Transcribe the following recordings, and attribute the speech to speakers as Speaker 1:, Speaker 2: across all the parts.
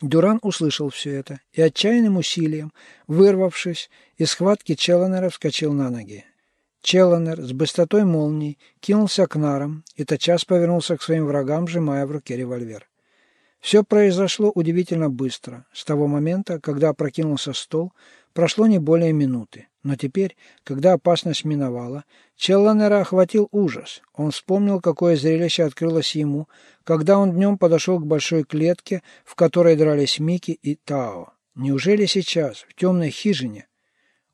Speaker 1: Дюран услышал все это и отчаянным усилием, вырвавшись из схватки Челленера, вскочил на ноги. Челленер с быстротой молнии кинулся к нарам и тотчас повернулся к своим врагам, сжимая в руке револьвер. Все произошло удивительно быстро. С того момента, когда опрокинулся стол, прошло не более минуты. Но теперь, когда опасность миновала, Челланера охватил ужас. Он вспомнил, какое зрелище открылось ему, когда он днем подошел к большой клетке, в которой дрались Мики и Тао. Неужели сейчас, в темной хижине?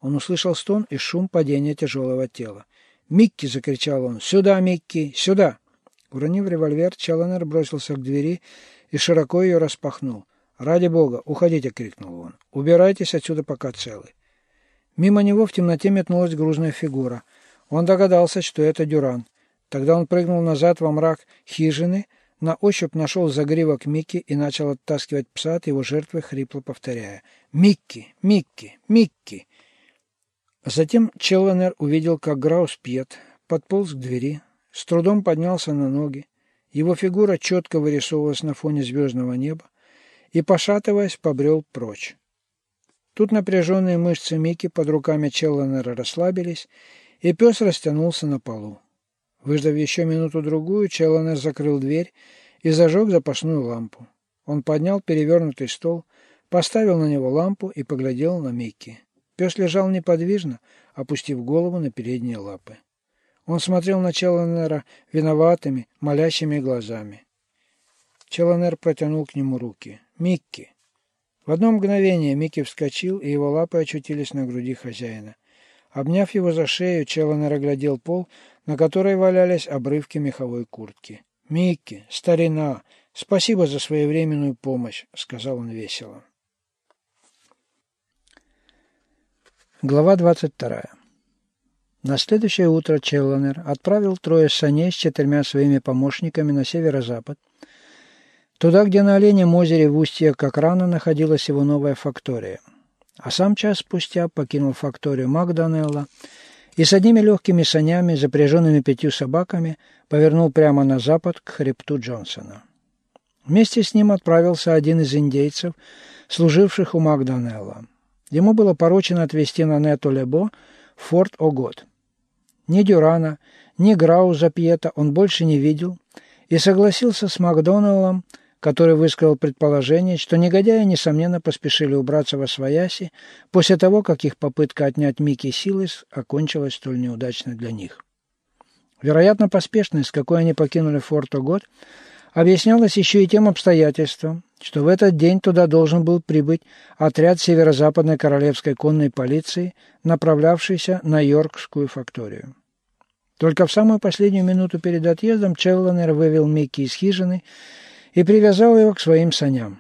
Speaker 1: Он услышал стон и шум падения тяжелого тела. «Микки!» — закричал он. «Сюда, Микки! Сюда!» Уронив револьвер, Челленер бросился к двери и широко ее распахнул. «Ради бога, уходите!» — крикнул он. «Убирайтесь отсюда, пока целы!» Мимо него в темноте метнулась грузная фигура. Он догадался, что это Дюран. Тогда он прыгнул назад во мрак хижины, на ощупь нашел загривок Микки и начал оттаскивать пса от его жертвы, хрипло повторяя «Микки! Микки! Микки!». Затем Челленер увидел, как Граус пьет, подполз к двери, с трудом поднялся на ноги. Его фигура четко вырисовывалась на фоне звездного неба и, пошатываясь, побрел прочь. Тут напряженные мышцы Мики под руками Челленера расслабились, и пес растянулся на полу. Выждав еще минуту-другую, Челленер закрыл дверь и зажег запасную лампу. Он поднял перевернутый стол, поставил на него лампу и поглядел на Микки. Пес лежал неподвижно, опустив голову на передние лапы. Он смотрел на Челленера виноватыми, молящими глазами. Челленер протянул к нему руки. «Микки!» В одно мгновение Микки вскочил, и его лапы очутились на груди хозяина. Обняв его за шею, Челленер оглядел пол, на которой валялись обрывки меховой куртки. «Микки, старина, спасибо за своевременную помощь», — сказал он весело. Глава двадцать вторая. На следующее утро Челленер отправил трое саней с четырьмя своими помощниками на северо-запад, туда, где на Оленем озере в устье как рано находилась его новая фактория. А сам час спустя покинул факторию Макдонелла и с одними легкими санями, запряженными пятью собаками, повернул прямо на запад к хребту Джонсона. Вместе с ним отправился один из индейцев, служивших у Макдонелла. Ему было поручено отвезти на Нету Лебо форт Огот. Ни Дюрана, ни Грауза Пьета он больше не видел и согласился с Макдоналлом, который высказал предположение, что негодяи, несомненно, поспешили убраться во свояси после того, как их попытка отнять Микки Силыс окончилась столь неудачно для них. Вероятно, поспешность, с какой они покинули форт Огот, объяснялась еще и тем обстоятельством, что в этот день туда должен был прибыть отряд северо-западной королевской конной полиции, направлявшийся на Йоркскую факторию. Только в самую последнюю минуту перед отъездом Челленер вывел Микки из хижины и привязал его к своим саням.